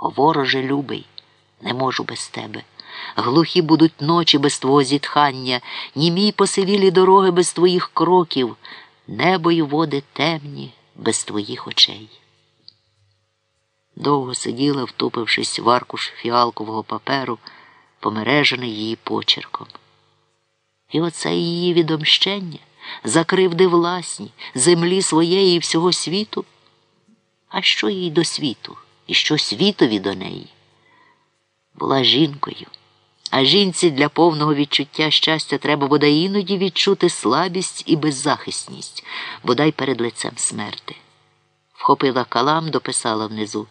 Вороже любий, не можу без тебе. Глухі будуть ночі без твого зітхання, німій посивілі дороги без твоїх кроків, небо й води темні без твоїх очей. Довго сиділа, втупившись в аркуш фіалкового паперу, помережений її почерком. І оце її відомщення закривди власні, землі своєї і всього світу. А що їй до світу? І що світові до неї? Була жінкою, а жінці для повного відчуття щастя треба бодай іноді відчути слабість і беззахисність, бодай перед лицем смерти. Вхопила калам, дописала внизу.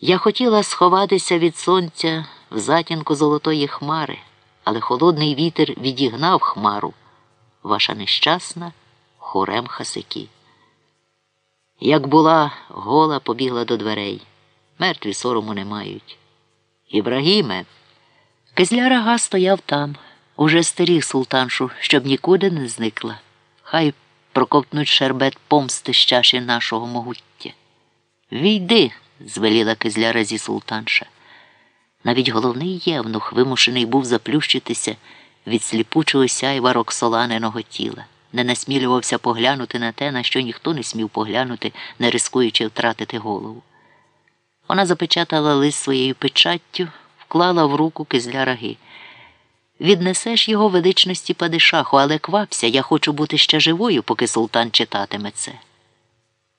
Я хотіла сховатися від сонця в затінку золотої хмари, але холодний вітер відігнав хмару. Ваша нещасна хорем Хасики. Як була, гола побігла до дверей. Мертві сорому не мають. Ібрагіме. Кизляра га стояв там, уже стеріг султаншу, щоб нікуди не зникла. Хай проковтнуть шербет помсти з чаші нашого могуття. Війди, звеліла кизляра зі султанша. Навіть головний євнух вимушений був заплющитися від сліпучого сяйва роксоланеного тіла, не насмілювався поглянути на те, на що ніхто не смів поглянути, не рискуючи втратити голову. Вона запечатала лист своєю печаттю, вклала в руку кизля раги. Віднесеш його величності падишаху, але квапся, я хочу бути ще живою, поки султан читатиме це.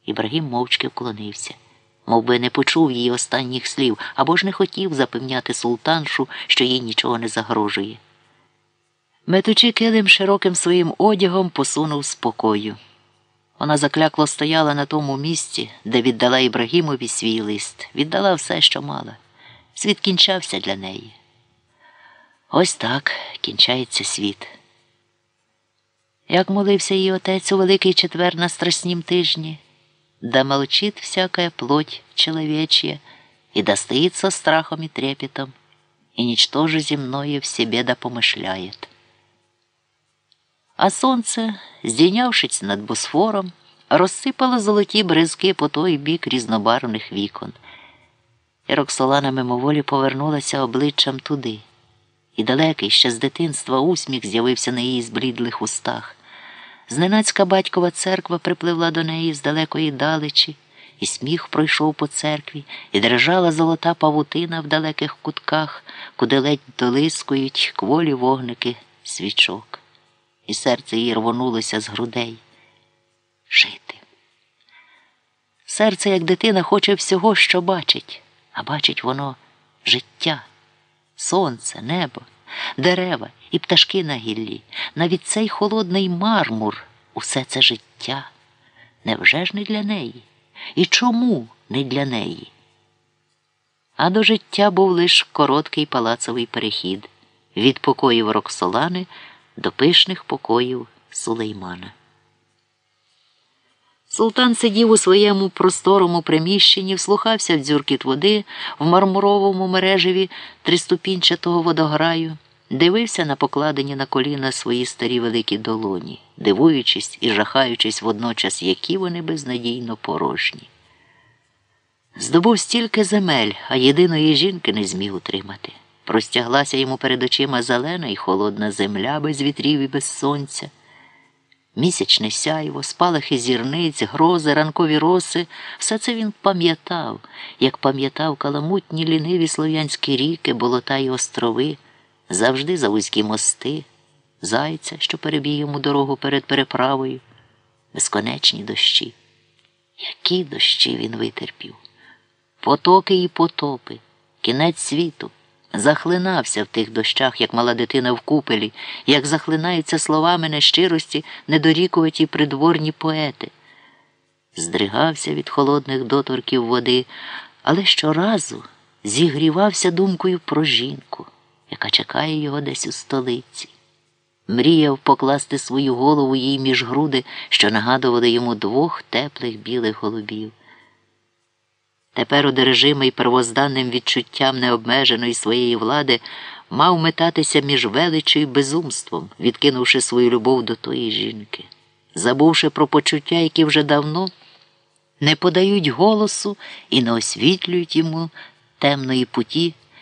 Ібрагім мовчки вклонився, мов би не почув її останніх слів або ж не хотів запевняти султаншу, що їй нічого не загрожує. Метучи килим широким своїм одягом, посунув спокою. Вона заклякло стояла на тому місці, де віддала Ібрагімові свій лист, віддала все, що мала. Світ кінчався для неї. Ось так кінчається світ. Як молився її отець у Великий четвер на страснім тижні, да молчит всякая плоть человечья, и да стоит со страхом и трепетом, и ничтоже земное в себе да помышляет. А сонце, здійнявшись над босфором, розсипало золоті бризки по той бік різнобарвних вікон. І Роксолана мимоволі повернулася обличчям туди, і далекий ще з дитинства усміх з'явився на її зблідлих устах. Зненацька батькова церква припливла до неї з далекої далечі, і сміх пройшов по церкві, і дрижала золота павутина в далеких кутках, куди ледь долискують кволі вогники свічок і серце її рвонулося з грудей. Жити. Серце, як дитина, хоче всього, що бачить, а бачить воно життя, сонце, небо, дерева і пташки на гіллі, навіть цей холодний мармур, усе це життя. Невже ж не для неї? І чому не для неї? А до життя був лише короткий палацовий перехід від покоїв Роксолани до пишних покоїв Сулеймана. Султан сидів у своєму просторому приміщенні, вслухався в дзюркіт води в мармуровому мережеві триступінчатого водограю, дивився на покладені на коліна свої старі великі долоні, дивуючись і жахаючись водночас, які вони безнадійно порожні. Здобув стільки земель, а єдиної жінки не зміг утримати. Простяглася йому перед очима зелена і холодна земля без вітрів і без сонця. Місячне сяйво, спалахи зірниць, грози, ранкові роси, все це він пам'ятав, як пам'ятав каламутні ліниві слов'янські ріки, болота й острови, завжди за вузькі мости, зайця, що перебіг йому дорогу перед переправою, безконечні дощі. Які дощі він витерпів? Потоки і потопи, кінець світу захлинався в тих дощах, як мала дитина в купелі, як захлинаються словами нещирості недорікуваті придворні поети. Здригався від холодних доторків води, але щоразу зігрівався думкою про жінку, яка чекає його десь у столиці. Мріяв покласти свою голову їй між груди, що нагадували йому двох теплих білих голубів. Тепер одержимий первозданним відчуттям необмеженої своєї влади мав метатися між величчю і безумством, відкинувши свою любов до тої жінки, забувши про почуття, які вже давно не подають голосу і не освітлюють йому темної путі